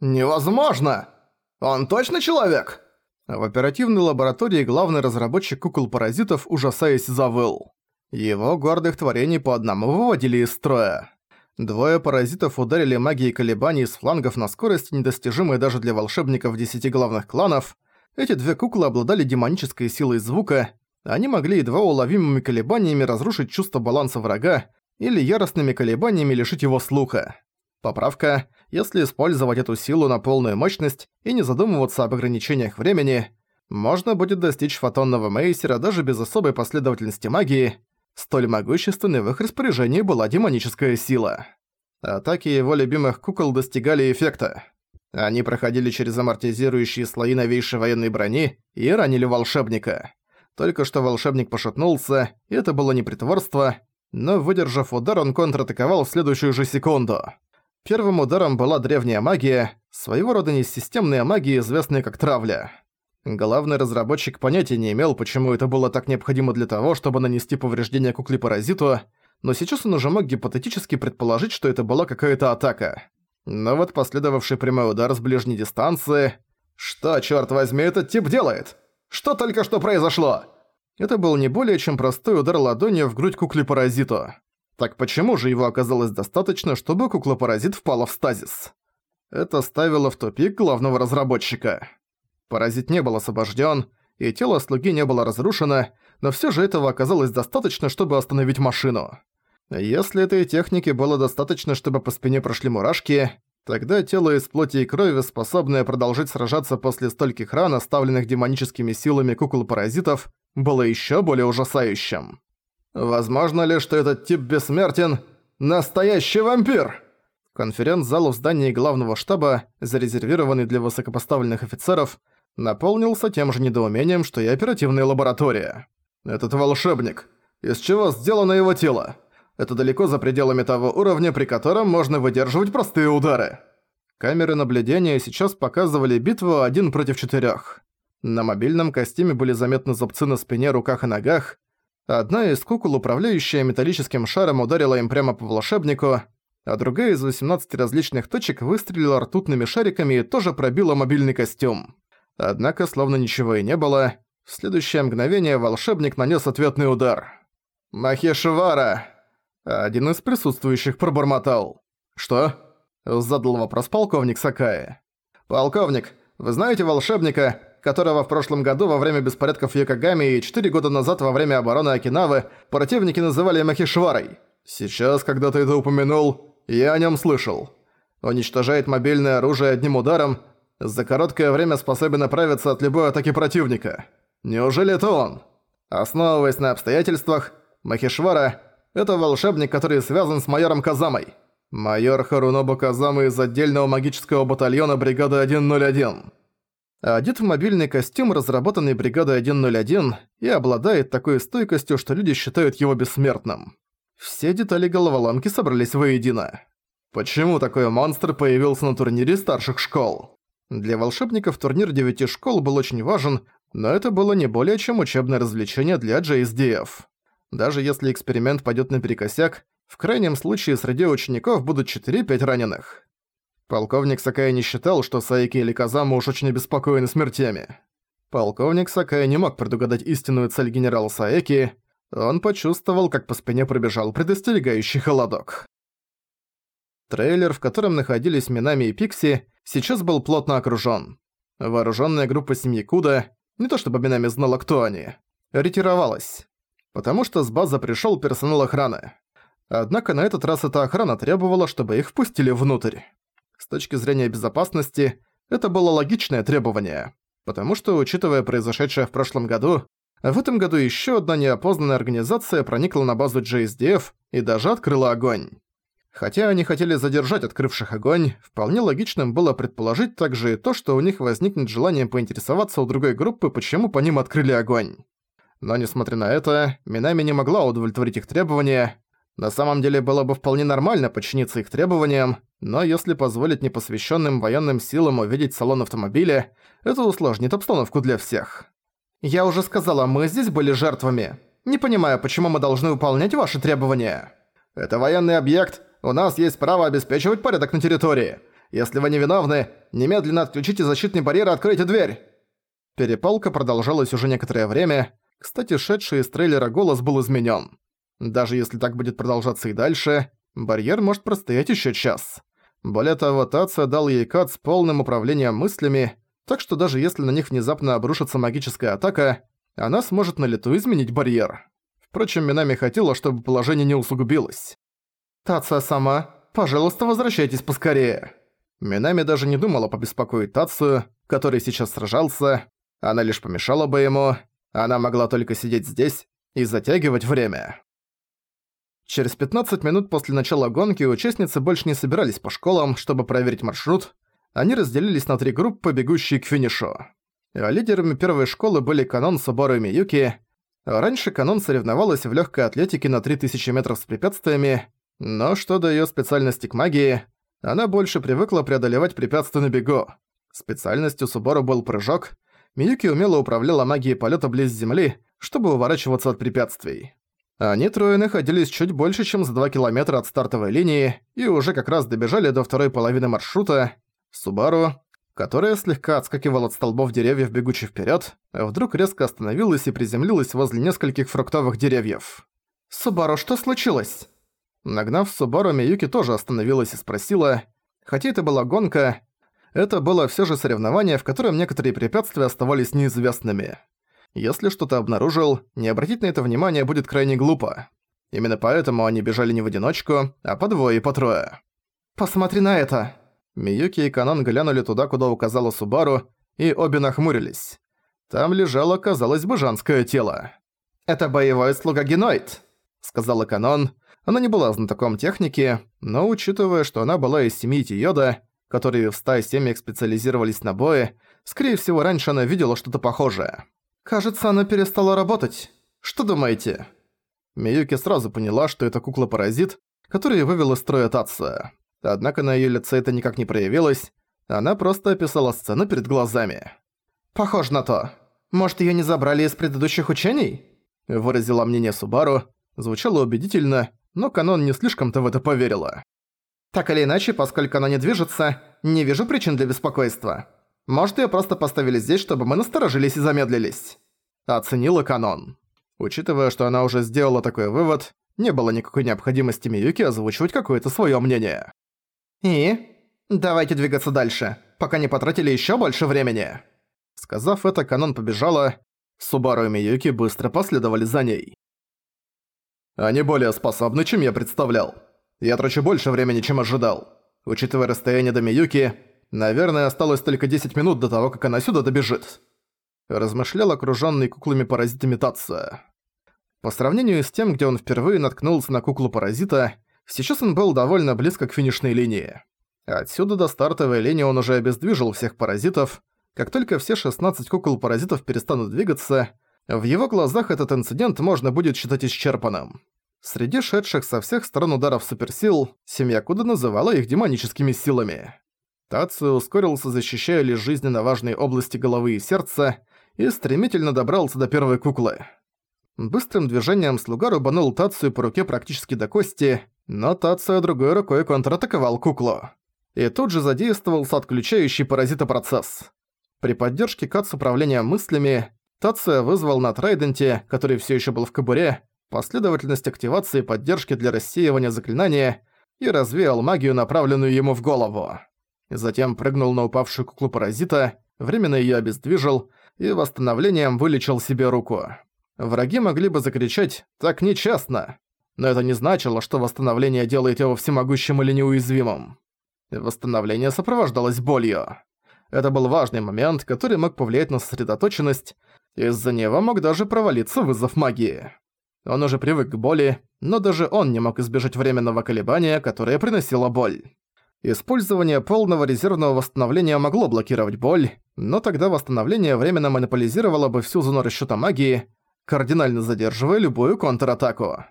«Невозможно! Он точно человек?» В оперативной лаборатории главный разработчик кукол-паразитов, ужасаясь, завыл. Его гордых творений по одному выводили из строя. Двое паразитов ударили магией колебаний с флангов на скорость, недостижимой даже для волшебников десяти главных кланов. Эти две куклы обладали демонической силой звука, они могли едва уловимыми колебаниями разрушить чувство баланса врага или яростными колебаниями лишить его слуха. Поправка. Если использовать эту силу на полную мощность и не задумываться об ограничениях времени, можно будет достичь фотонного мейсера даже без особой последовательности магии. Столь могущественной в их распоряжении была демоническая сила. Атаки его любимых кукол достигали эффекта. Они проходили через амортизирующие слои новейшей военной брони и ранили волшебника. Только что волшебник пошатнулся, и это было не притворство, но выдержав удар, он контратаковал в следующую же секунду. Первым ударом была древняя магия, своего рода несистемная магия, известная как травля. Главный разработчик понятия не имел, почему это было так необходимо для того, чтобы нанести повреждение кукле-паразиту, но сейчас он уже мог гипотетически предположить, что это была какая-то атака. Но вот последовавший прямой удар с ближней дистанции... «Что, чёрт возьми, этот тип делает? Что только что произошло?» Это был не более чем простой удар ладонью в грудь кукле-паразиту. Так почему же его оказалось достаточно, чтобы кукла-паразит впала в стазис? Это ставило в тупик главного разработчика. Паразит не был освобожден, и тело слуги не было разрушено, но все же этого оказалось достаточно, чтобы остановить машину. Если этой техники было достаточно, чтобы по спине прошли мурашки, тогда тело из плоти и крови, способное продолжить сражаться после стольких ран, оставленных демоническими силами кукол-паразитов, было еще более ужасающим. Возможно ли, что этот тип бессмертен? Настоящий вампир! Конференц-зал в здании главного штаба, зарезервированный для высокопоставленных офицеров, наполнился тем же недоумением, что и оперативная лаборатория. Этот волшебник. Из чего сделано его тело? Это далеко за пределами того уровня, при котором можно выдерживать простые удары. Камеры наблюдения сейчас показывали битву один против четырех. На мобильном костюме были заметны зубцы на спине, руках и ногах, Одна из кукол, управляющая металлическим шаром, ударила им прямо по волшебнику, а другая из 18 различных точек выстрелила ртутными шариками и тоже пробила мобильный костюм. Однако, словно ничего и не было, в следующее мгновение волшебник нанес ответный удар. «Махешвара!» Один из присутствующих пробормотал. «Что?» – задал вопрос полковник Сакаи. «Полковник, вы знаете волшебника, которого в прошлом году во время беспорядков в Йокогаме и четыре года назад во время обороны Окинавы противники называли Махишварой. Сейчас, когда ты это упомянул, я о нем слышал. Уничтожает мобильное оружие одним ударом, за короткое время способен оправиться от любой атаки противника. Неужели это он? Основываясь на обстоятельствах, Махишвара – это волшебник, который связан с майором Казамой. Майор Харунобу Казама из отдельного магического батальона бригады 101 одет в мобильный костюм, разработанный бригадой 101, и обладает такой стойкостью, что люди считают его бессмертным. Все детали головоломки собрались воедино. Почему такой монстр появился на турнире старших школ? Для волшебников турнир девяти школ был очень важен, но это было не более чем учебное развлечение для JSDF. Даже если эксперимент пойдет наперекосяк, в крайнем случае среди учеников будут 4-5 раненых. Полковник Сакай не считал, что Саики или Казама уж очень обеспокоены смертями. Полковник Сакай не мог предугадать истинную цель генерала Саеки, он почувствовал, как по спине пробежал предостерегающий холодок. Трейлер, в котором находились Минами и Пикси, сейчас был плотно окружён. Вооружённая группа семьи Куда, не то чтобы Минами знала, кто они, ретировалась. Потому что с базы пришёл персонал охраны. Однако на этот раз эта охрана требовала, чтобы их впустили внутрь. С точки зрения безопасности, это было логичное требование, потому что, учитывая произошедшее в прошлом году, в этом году еще одна неопознанная организация проникла на базу JSDF и даже открыла огонь. Хотя они хотели задержать открывших огонь, вполне логичным было предположить также и то, что у них возникнет желание поинтересоваться у другой группы, почему по ним открыли огонь. Но несмотря на это, Минами не могла удовлетворить их требования, на самом деле было бы вполне нормально подчиниться их требованиям, но если позволить непосвященным военным силам увидеть салон автомобиля, это усложнит обстановку для всех. «Я уже сказала, мы здесь были жертвами. Не понимаю, почему мы должны выполнять ваши требования. Это военный объект, у нас есть право обеспечивать порядок на территории. Если вы невиновны, немедленно отключите защитный барьер и откройте дверь!» Перепалка продолжалась уже некоторое время. Кстати, шедший из трейлера голос был изменен. Даже если так будет продолжаться и дальше, барьер может простоять еще час. Более того, Тация дал ей кат с полным управлением мыслями, так что даже если на них внезапно обрушится магическая атака, она сможет на лету изменить барьер. Впрочем, Минами хотела, чтобы положение не усугубилось. «Тация сама, пожалуйста, возвращайтесь поскорее». Минами даже не думала побеспокоить Тацию, который сейчас сражался, она лишь помешала бы ему, она могла только сидеть здесь и затягивать время. Через 15 минут после начала гонки участницы больше не собирались по школам, чтобы проверить маршрут. Они разделились на три группы, бегущие к финишу. А лидерами первой школы были Канон, Субару и Миюки. Раньше Канон соревновалась в легкой атлетике на 3000 метров с препятствиями, но что до ее специальности к магии, она больше привыкла преодолевать препятствия на бегу. Специальностью Субару был прыжок. Миюки умело управляла магией полета близ земли, чтобы уворачиваться от препятствий. Они трое находились чуть больше, чем за 2 километра от стартовой линии и уже как раз добежали до второй половины маршрута. Субару, которая слегка отскакивала от столбов деревьев, бегучи вперед, вдруг резко остановилась и приземлилась возле нескольких фруктовых деревьев. «Субару, что случилось?» Нагнав Субару, Миюки тоже остановилась и спросила, хотя это была гонка, это было все же соревнование, в котором некоторые препятствия оставались неизвестными. Если что-то обнаружил, не обратить на это внимание будет крайне глупо. Именно поэтому они бежали не в одиночку, а по двое и по трое. «Посмотри на это!» Миюки и Канон глянули туда, куда указала Субару, и обе нахмурились. Там лежало, казалось бы, женское тело. «Это боевой слуга Геноид», — сказала Канон. Она не была знатоком техники, но учитывая, что она была из семьи Тиода, которые в стае семьях специализировались на бое, скорее всего, раньше она видела что-то похожее. «Кажется, она перестала работать. Что думаете?» Миюки сразу поняла, что это кукла-паразит, которая вывела из строя Тация. Однако на её лице это никак не проявилось, она просто описала сцену перед глазами. «Похоже на то. Может, её не забрали из предыдущих учений?» Выразила мнение Субару, звучало убедительно, но Канон не слишком-то в это поверила. «Так или иначе, поскольку она не движется, не вижу причин для беспокойства. Может, её просто поставили здесь, чтобы мы насторожились и замедлились?» Оценила канон. Учитывая, что она уже сделала такой вывод, не было никакой необходимости Миюки озвучивать какое-то своё мнение. «И? Давайте двигаться дальше, пока не потратили ещё больше времени!» Сказав это, канон побежала. Субару и Миюки быстро последовали за ней. «Они более способны, чем я представлял. Я трачу больше времени, чем ожидал. Учитывая расстояние до Миюки, Наверное, осталось только 10 минут до того, как она сюда добежит. Размышлял окружённый куклами-паразитами Татсо. По сравнению с тем, где он впервые наткнулся на куклу-паразита, сейчас он был довольно близко к финишной линии. Отсюда до стартовой линии он уже обездвижил всех паразитов. Как только все 16 кукол-паразитов перестанут двигаться, в его глазах этот инцидент можно будет считать исчерпанным. Среди шедших со всех сторон ударов суперсил, семья Куда называла их демоническими силами. Тацию ускорился, защищая лишь жизненно важные области головы и сердца, и стремительно добрался до первой куклы. Быстрым движением слуга рубанул Тацию по руке практически до кости, но Тация другой рукой контратаковал куклу. И тут же задействовался отключающий паразита процесс. При поддержке Кат с управлением мыслями, Тация вызвал на Трайденте, который все еще был в кобуре, последовательность активации поддержки для рассеивания заклинания и развеял магию, направленную ему в голову. Затем прыгнул на упавшую куклу-паразита, временно её обездвижил и восстановлением вылечил себе руку. Враги могли бы закричать «так нечестно», но это не значило, что восстановление делает его всемогущим или неуязвимым. Восстановление сопровождалось болью. Это был важный момент, который мог повлиять на сосредоточенность, из-за него мог даже провалиться вызов магии. Он уже привык к боли, но даже он не мог избежать временного колебания, которое приносило боль. Использование полного резервного восстановления могло блокировать боль, но тогда восстановление временно монополизировало бы всю зону расчёта магии, кардинально задерживая любую контратаку.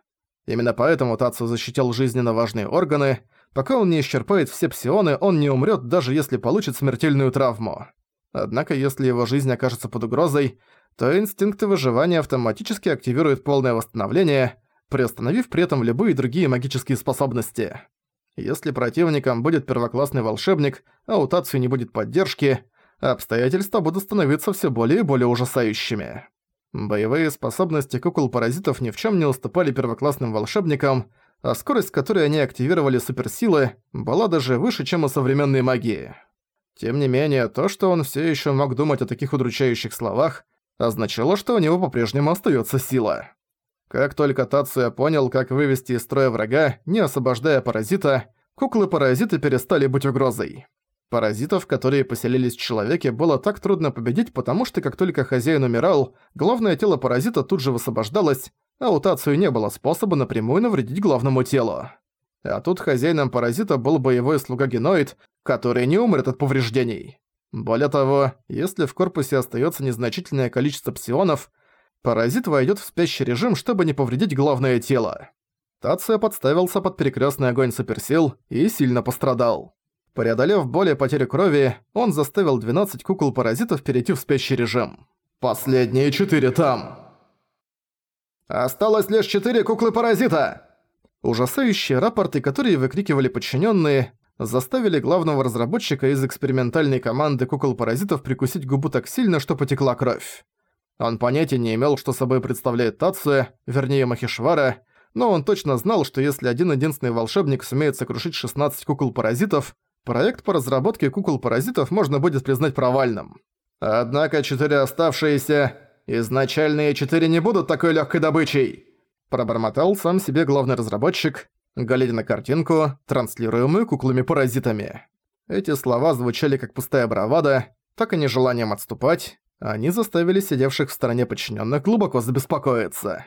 Именно поэтому Тацу защитил жизненно важные органы. Пока он не исчерпает все псионы, он не умрёт, даже если получит смертельную травму. Однако, если его жизнь окажется под угрозой, то инстинкты выживания автоматически активируют полное восстановление, приостановив при этом любые другие магические способности. Если противником будет первоклассный волшебник, а у Тацию не будет поддержки, обстоятельства будут становиться все более и более ужасающими. Боевые способности кукол-паразитов ни в чем не уступали первоклассным волшебникам, а скорость, с которой они активировали суперсилы, была даже выше, чем у современной магии. Тем не менее, то, что он все еще мог думать о таких удручающих словах, означало, что у него по-прежнему остается сила. Как только Тацуя понял, как вывести из строя врага, не освобождая паразита, куклы-паразиты перестали быть угрозой. Паразитов, которые поселились в человеке, было так трудно победить, потому что как только хозяин умирал, главное тело паразита тут же высвобождалось, а у Тацию не было способа напрямую навредить главному телу. А тут хозяином паразита был боевой слуга геноид, который не умрет от повреждений. Более того, если в корпусе остается незначительное количество псионов, паразит войдет в спящий режим, чтобы не повредить главное тело. Тация подставился под перекрестный огонь суперсил и сильно пострадал. Преодолев боль и потерю крови, он заставил 12 кукол-паразитов перейти в спящий режим. «Последние четыре там!» «Осталось лишь четыре куклы-паразита!» Ужасающие рапорты, которые выкрикивали подчиненные, заставили главного разработчика из экспериментальной команды кукол-паразитов прикусить губу так сильно, что потекла кровь. Он понятия не имел, что собой представляет Тацуя, вернее Махишвара, но он точно знал, что если один-единственный волшебник сумеет сокрушить 16 кукол-паразитов, проект по разработке кукол-паразитов можно будет признать провальным. Однако четыре оставшиеся, изначальные четыре не будут такой легкой добычей. Пробормотал сам себе главный разработчик, глядя на картинку, транслируемую куклами-паразитами. Эти слова звучали как пустая бравада, так и нежеланием отступать, они заставили сидевших в стороне подчиненных глубоко забеспокоиться.